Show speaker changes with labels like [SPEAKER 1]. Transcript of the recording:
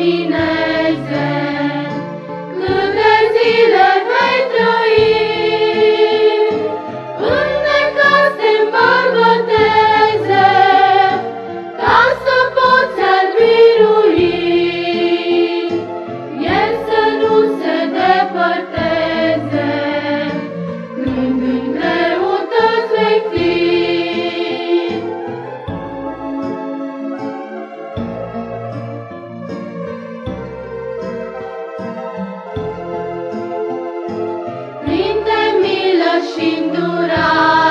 [SPEAKER 1] Domine. cintura.